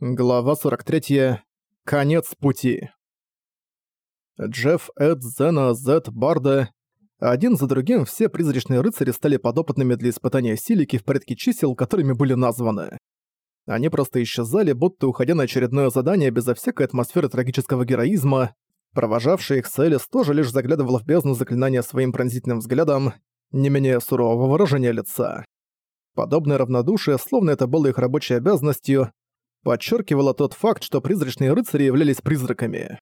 Глава 43. Конец пути. Джефф, Эд, Зена, Зет, Барда. Один за другим все призрачные рыцари стали подопытными для испытания силики в порядке чисел, которыми были названы. Они просто исчезали, будто уходя на очередное задание безо всякой атмосферы трагического героизма. Провожавший их Селис тоже лишь заглядывал в бездну заклинания своим пронзительным взглядом, не менее сурового выражения лица. Подобное равнодушие, словно это было их рабочей обязанностью, подчеркивало тот факт, что призрачные рыцари являлись призраками.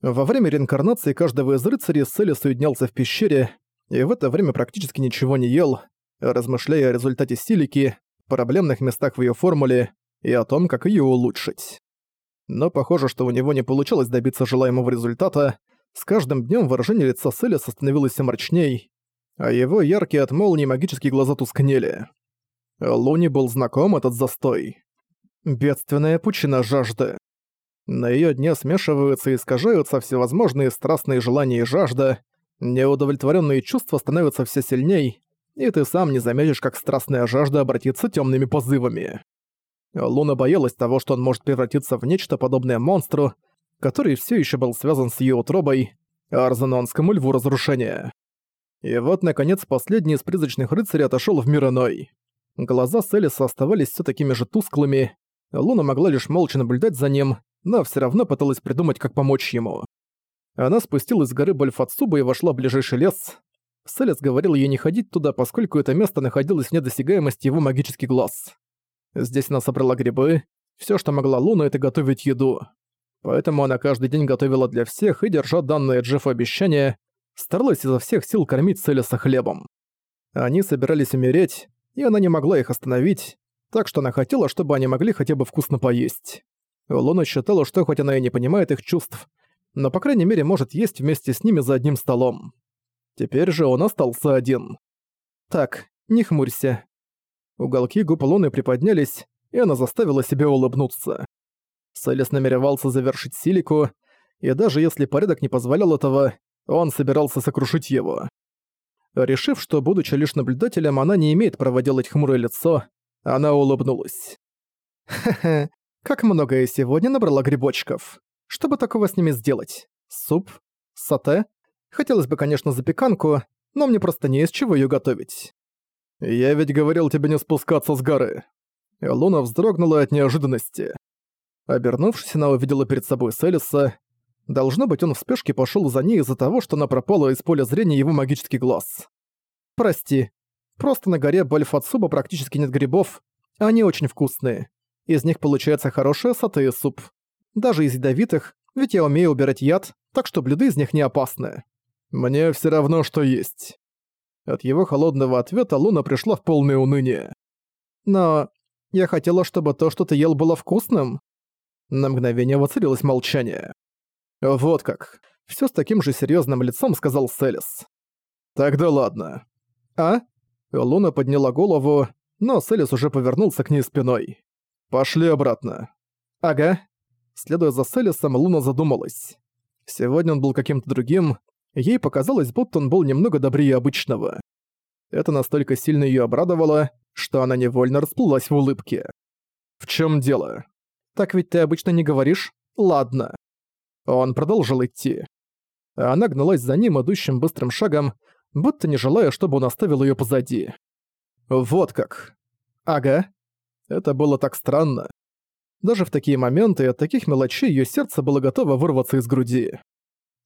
Во время реинкарнации каждого из рыцарей Селис уединялся в пещере и в это время практически ничего не ел, размышляя о результате силики, проблемных местах в ее формуле и о том, как ее улучшить. Но похоже, что у него не получалось добиться желаемого результата, с каждым днем выражение лица Селиса становилось все мрачней, а его яркие от молнии магические глаза тускнели. Луни был знаком этот застой. Бедственная пучина жажды. На её дне смешиваются и искажаются всевозможные страстные желания и жажда, неудовлетворённые чувства становятся все сильней, и ты сам не заметишь, как страстная жажда обратится тёмными позывами. Луна боялась того, что он может превратиться в нечто подобное монстру, который всё ещё был связан с её утробой, арзанонскому льву разрушения. И вот, наконец, последний из призрачных рыцарей отошёл в мир иной. Глаза Селиса оставались всё такими же тусклыми, Луна могла лишь молча наблюдать за ним, но все равно пыталась придумать, как помочь ему. Она спустилась с горы Бальфатсуба и вошла в ближайший лес. Селес говорил ей не ходить туда, поскольку это место находилось вне досягаемости его магических глаз. Здесь она собрала грибы, все, что могла Луна, это готовить еду. Поэтому она каждый день готовила для всех и, держа данное Джеффу обещание, старалась изо всех сил кормить Селеса хлебом. Они собирались умереть, и она не могла их остановить, так что она хотела, чтобы они могли хотя бы вкусно поесть. Луна считала, что хоть она и не понимает их чувств, но по крайней мере может есть вместе с ними за одним столом. Теперь же он остался один. «Так, не хмурься». Уголки губ Луны приподнялись, и она заставила себя улыбнуться. Селес намеревался завершить Силику, и даже если порядок не позволял этого, он собирался сокрушить его. Решив, что, будучи лишь наблюдателем, она не имеет права делать хмурое лицо, она улыбнулась. «Хе-хе, как много я сегодня набрала грибочков. Что бы такого с ними сделать? Суп? Сате? Хотелось бы, конечно, запеканку, но мне просто не из чего её готовить». «Я ведь говорил тебе не спускаться с горы». Луна вздрогнула от неожиданности. Обернувшись, она увидела перед собой Селиса. Должно быть, он в спешке пошёл за ней из-за того, что она пропала из поля зрения его магический глаз. «Прости, Просто на горе Бальфатсуба практически нет грибов, они очень вкусные. Из них получается хорошая сатэ суп. Даже из ядовитых, ведь я умею убирать яд, так что блюда из них не опасны. Мне все равно, что есть. От его холодного ответа Луна пришла в полное уныние. Но я хотела, чтобы то, что ты ел, было вкусным. На мгновение воцарилось молчание. Вот как. Все с таким же серьезным лицом сказал Селис. Тогда ладно. А? Луна подняла голову, но Селис уже повернулся к ней спиной. «Пошли обратно». «Ага». Следуя за Селисом, Луна задумалась. Сегодня он был каким-то другим, ей показалось, будто он был немного добрее обычного. Это настолько сильно её обрадовало, что она невольно расплылась в улыбке. «В чём дело?» «Так ведь ты обычно не говоришь? Ладно». Он продолжил идти. Она гналась за ним, идущим быстрым шагом, будто не желая, чтобы он оставил её позади. Вот как. Ага. Это было так странно. Даже в такие моменты от таких мелочей её сердце было готово вырваться из груди.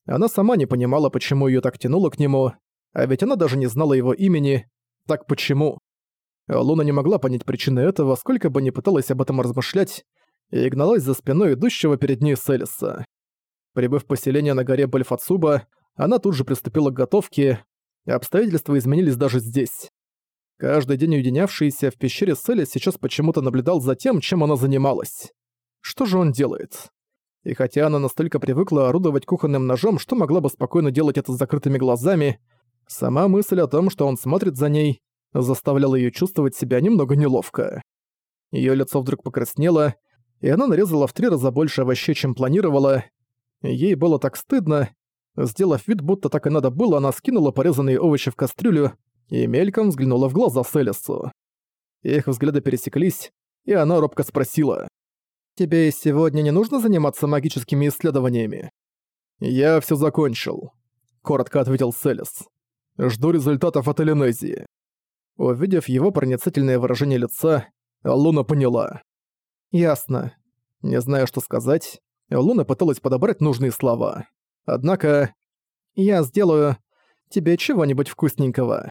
Она сама не понимала, почему её так тянуло к нему, а ведь она даже не знала его имени. Так почему? Луна не могла понять причины этого, сколько бы ни пыталась об этом размышлять, и гналась за спиной идущего перед ней Селиса. Прибыв в поселение на горе Бальфацуба, она тут же приступила к готовке, Обстоятельства изменились даже здесь. Каждый день уединявшийся в пещере Селли сейчас почему-то наблюдал за тем, чем она занималась. Что же он делает? И хотя она настолько привыкла орудовать кухонным ножом, что могла бы спокойно делать это с закрытыми глазами, сама мысль о том, что он смотрит за ней, заставляла ее чувствовать себя немного неловко. Ее лицо вдруг покраснело, и она нарезала в три раза больше овощей, чем планировала. Ей было так стыдно, Сделав вид, будто так и надо было, она скинула порезанные овощи в кастрюлю и мельком взглянула в глаза Селесу. Их взгляды пересеклись, и она робко спросила. «Тебе сегодня не нужно заниматься магическими исследованиями?» «Я все закончил», — коротко ответил Селес. «Жду результатов от Элинезии». Увидев его проницательное выражение лица, Луна поняла. «Ясно. Не зная, что сказать, Луна пыталась подобрать нужные слова. Однако... «Я сделаю тебе чего-нибудь вкусненького».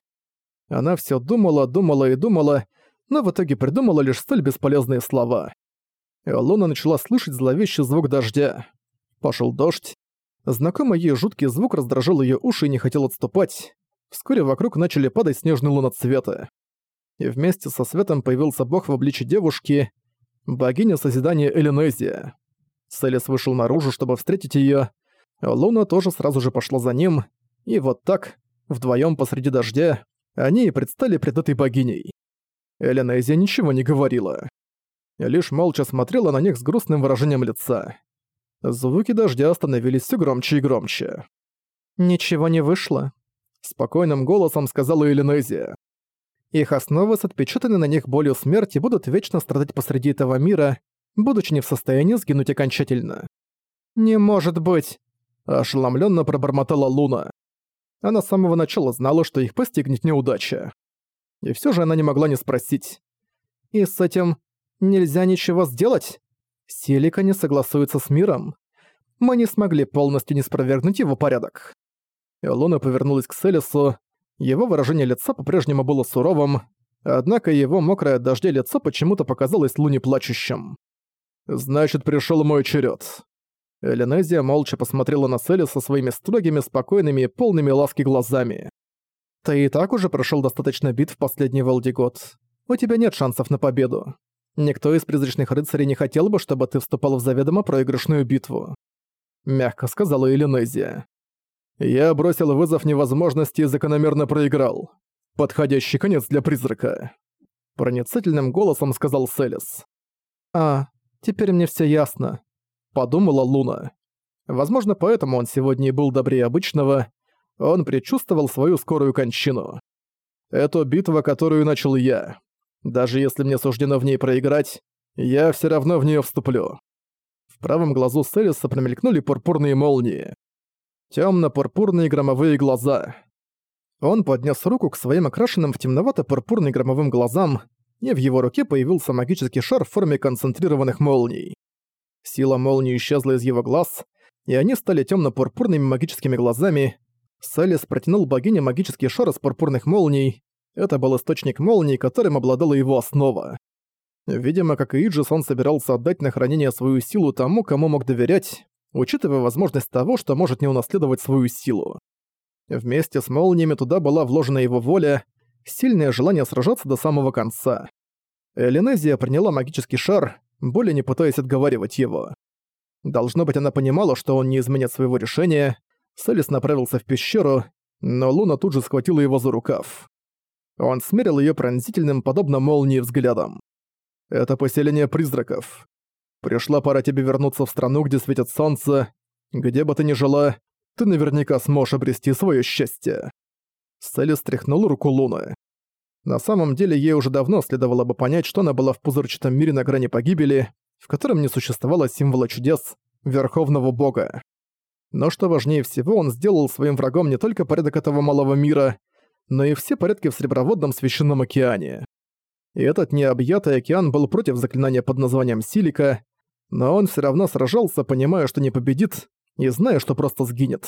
Она все думала, думала и думала, но в итоге придумала лишь столь бесполезные слова. Луна начала слышать зловещий звук дождя. Пошел дождь. Знакомый ей жуткий звук раздражал ее уши и не хотел отступать. Вскоре вокруг начали падать снежные луноцветы. И вместе со светом появился бог в обличье девушки, богиня созидания Элинезия. Селес вышел наружу, чтобы встретить ее. Луна тоже сразу же пошла за ним, и вот так, вдвоем посреди дождя, они и предстали пред этой богиней. Элинезия ничего не говорила. Лишь молча смотрела на них с грустным выражением лица. Звуки дождя становились все громче и громче. «Ничего не вышло», — спокойным голосом сказала Элинезия. «Их основы с отпечатанной на них болью смерти будут вечно страдать посреди этого мира, будучи не в состоянии сгинуть окончательно. «Не может быть!» – ошеломленно пробормотала Луна. Она с самого начала знала, что их постигнет неудача. И все же она не могла не спросить. «И с этим нельзя ничего сделать? Селика не согласуется с миром. Мы не смогли полностью не спровергнуть его порядок». И Луна повернулась к Селису. Его выражение лица по-прежнему было суровым, однако его мокрое от дождя лицо почему-то показалось Луне плачущим. «Значит, пришёл мой черед. Эленезия молча посмотрела на Селли со своими строгими, спокойными и полными ласки глазами. «Ты и так уже прошёл достаточно битв в последний Волдигод. У тебя нет шансов на победу. Никто из призрачных рыцарей не хотел бы, чтобы ты вступал в заведомо проигрышную битву», — мягко сказала Эленезия. «Я бросил вызов невозможности и закономерно проиграл. Подходящий конец для призрака», — проницательным голосом сказал Селис. «А, Теперь мне все ясно», — подумала Луна. Возможно, поэтому он сегодня и был добрее обычного. Он предчувствовал свою скорую кончину. Это битва, которую начал я. Даже если мне суждено в ней проиграть, я все равно в нее вступлю. В правом глазу Селиса промелькнули пурпурные молнии. Темно-пурпурные громовые глаза. Он поднес руку к своим окрашенным в темновато-пурпурный громовым глазам и в его руке появился магический шар в форме концентрированных молний. Сила молнии исчезла из его глаз, и они стали темно-пурпурными магическими глазами. Селис протянул богине магический шар из пурпурных молний. Это был источник молний, которым обладала его основа. Видимо, как и Иджис, он собирался отдать на хранение свою силу тому, кому мог доверять, учитывая возможность того, что может не унаследовать свою силу. Вместе с молниями туда была вложена его воля, сильное желание сражаться до самого конца. Элинезия приняла магический шар, более не пытаясь отговаривать его. Должно быть, она понимала, что он не изменит своего решения. Селис направился в пещеру, но Луна тут же схватила его за рукав. Он смерил ее пронзительным, подобно молнии, взглядом. «Это поселение призраков. Пришла пора тебе вернуться в страну, где светит солнце. Где бы ты ни жила, ты наверняка сможешь обрести свое счастье». Селли стряхнул руку Луны. На самом деле ей уже давно следовало бы понять, что она была в пузырчатом мире на грани погибели, в котором не существовало символа чудес Верховного Бога. Но что важнее всего, он сделал своим врагом не только порядок этого малого мира, но и все порядки в Среброводном Священном океане. И этот необъятый океан был против заклинания под названием Силика, но он все равно сражался, понимая, что не победит, и зная, что просто сгинет.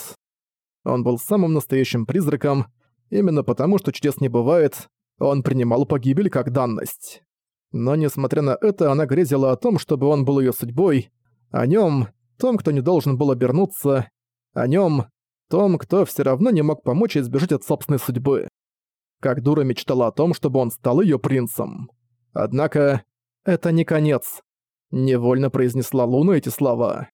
Он был самым настоящим призраком, Именно потому, что чудес не бывает, он принимал погибель как данность. Но несмотря на это, она грезила о том, чтобы он был ее судьбой, о нем, том, кто не должен был обернуться, о нем, том, кто все равно не мог помочь избежать от собственной судьбы. Как дура мечтала о том, чтобы он стал ее принцем. Однако, это не конец. Невольно произнесла Луна эти слова.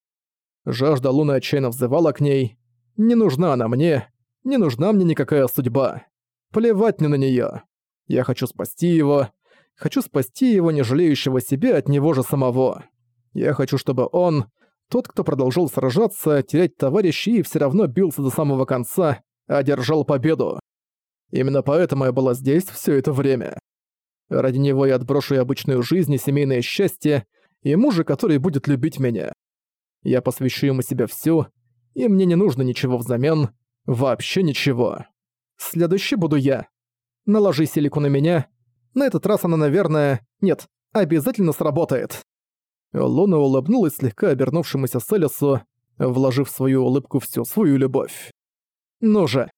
Жажда Луны отчаянно взывала к ней. «Не нужна она мне, не нужна мне никакая судьба. Плевать мне на неё. Я хочу спасти его. Хочу спасти его, не жалеющего себя от него же самого. Я хочу, чтобы он, тот, кто продолжал сражаться, терять товарищей и всё равно бился до самого конца, одержал победу. Именно поэтому я была здесь всё это время. Ради него я отброшу и обычную жизнь, и семейное счастье, и мужа, который будет любить меня. Я посвящу ему себя всю, и мне не нужно ничего взамен, вообще ничего. Следующий буду я. Наложи силику на меня. На этот раз она, наверное... Нет, обязательно сработает. Луна улыбнулась слегка обернувшемуся Селесу, вложив в свою улыбку всю свою любовь. «Ну же,